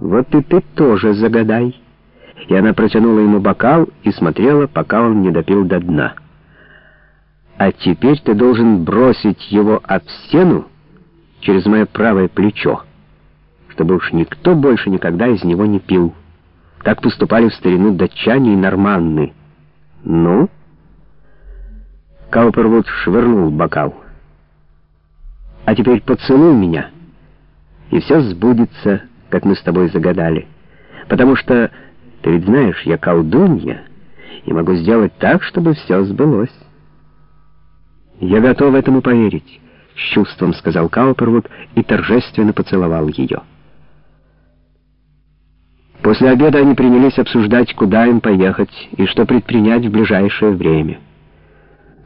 Вот и ты тоже загадай. И она протянула ему бокал и смотрела, пока он не допил до дна. А теперь ты должен бросить его об стену через мое правое плечо, чтобы уж никто больше никогда из него не пил. Так поступали в старину датчане и норманны. Ну? Каупервуд швырнул бокал. А теперь поцелуй меня, и все сбудется, как мы с тобой загадали. Потому что, ты ведь знаешь, я колдунья, и могу сделать так, чтобы все сбылось. Я готов этому поверить, — с чувством сказал Каупервуд и торжественно поцеловал ее. После обеда они принялись обсуждать, куда им поехать и что предпринять в ближайшее время.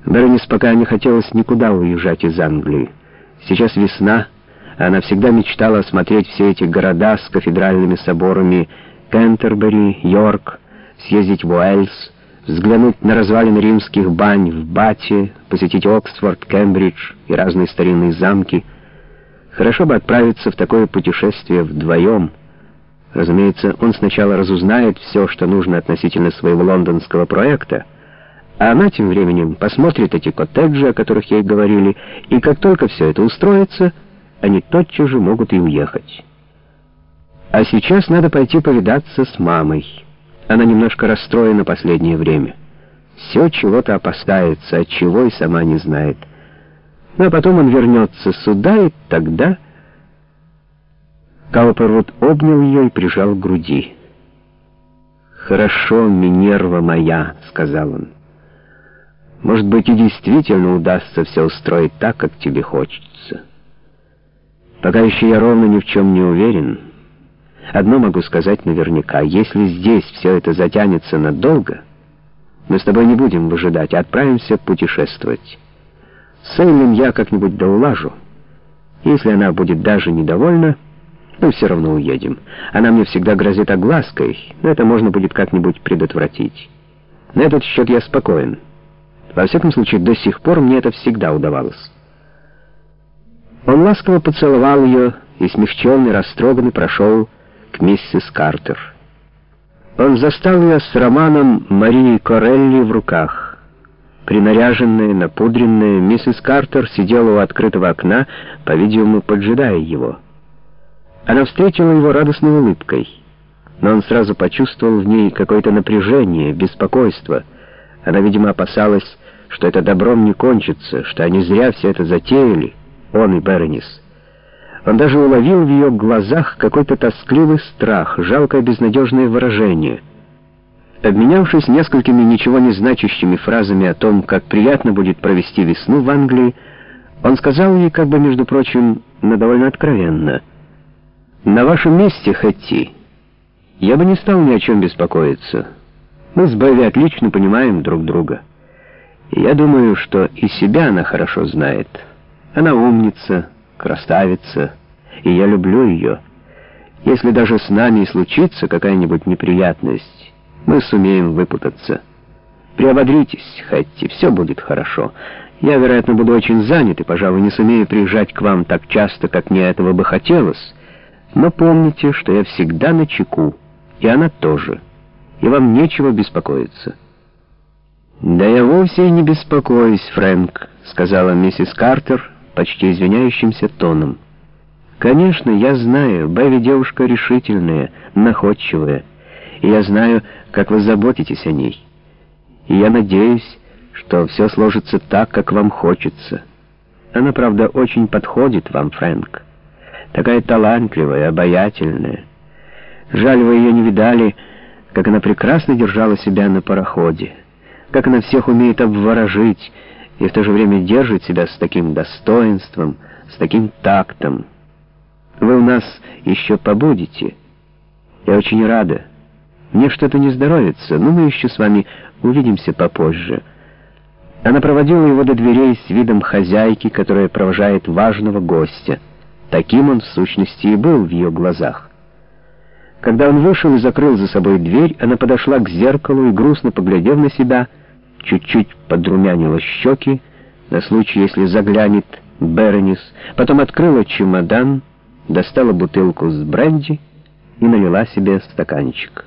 Беронис пока не хотелось никуда уезжать из Англии. Сейчас весна, она всегда мечтала осмотреть все эти города с кафедральными соборами Кентербери, Йорк, съездить в Уэльс, взглянуть на развалины римских бань в Бате, посетить Оксфорд, Кембридж и разные старинные замки. Хорошо бы отправиться в такое путешествие вдвоем — Разумеется, он сначала разузнает все, что нужно относительно своего лондонского проекта, а она тем временем посмотрит эти коттеджи, о которых ей говорили, и как только все это устроится, они тотчас же могут и уехать. А сейчас надо пойти повидаться с мамой. Она немножко расстроена последнее время. Все чего-то опасается, от чего и сама не знает. Ну а потом он вернется сюда, и тогда... Каупервуд обнял ее и прижал к груди. «Хорошо, Минерва моя», — сказал он. «Может быть, и действительно удастся все устроить так, как тебе хочется. Пока еще я ровно ни в чем не уверен. Одно могу сказать наверняка. Если здесь все это затянется надолго, мы с тобой не будем выжидать, отправимся путешествовать. С Эйлин я как-нибудь доулажу. Если она будет даже недовольна, мы все равно уедем. Она мне всегда грозит оглаской, но это можно будет как-нибудь предотвратить. На этот счет я спокоен. Во всяком случае, до сих пор мне это всегда удавалось. Он ласково поцеловал ее и, смягченный, растроганный, прошел к миссис Картер. Он застал ее с романом Марии Корелли в руках. Принаряженная, напудренная, миссис Картер сидела у открытого окна, по-видимому, поджидая его. Она встретила его радостной улыбкой, но он сразу почувствовал в ней какое-то напряжение, беспокойство. Она, видимо, опасалась, что это добром не кончится, что они зря все это затеяли, он и Беронис. Он даже уловил в ее глазах какой-то тоскливый страх, жалкое безнадежное выражение. Обменявшись несколькими ничего не значащими фразами о том, как приятно будет провести весну в Англии, он сказал ей, как бы, между прочим, но довольно откровенно — на вашем месте, Хэтти, я бы не стал ни о чем беспокоиться. Мы с Бэви отлично понимаем друг друга. Я думаю, что и себя она хорошо знает. Она умница, красавица, и я люблю ее. Если даже с нами и случится какая-нибудь неприятность, мы сумеем выпутаться. Приободритесь, Хэтти, все будет хорошо. Я, вероятно, буду очень занят и, пожалуй, не сумею приезжать к вам так часто, как мне этого бы хотелось, но помните, что я всегда на чеку, и она тоже, и вам нечего беспокоиться». «Да я вовсе не беспокоюсь, Фрэнк», — сказала миссис Картер почти извиняющимся тоном. «Конечно, я знаю, Бэви девушка решительная, находчивая, и я знаю, как вы заботитесь о ней. И я надеюсь, что все сложится так, как вам хочется. Она, правда, очень подходит вам, Фрэнк» такая талантливая, обаятельная. Жаль, вы ее не видали, как она прекрасно держала себя на пароходе, как она всех умеет обворожить и в то же время держит себя с таким достоинством, с таким тактом. Вы у нас еще побудете. Я очень рада. Мне что-то не здоровится, но мы еще с вами увидимся попозже. Она проводила его до дверей с видом хозяйки, которая провожает важного гостя. Таким он, в сущности, и был в ее глазах. Когда он вышел и закрыл за собой дверь, она подошла к зеркалу и, грустно поглядев на себя, чуть-чуть подрумянила щеки, на случай, если заглянет Беронис, потом открыла чемодан, достала бутылку с бренди и налила себе стаканчик.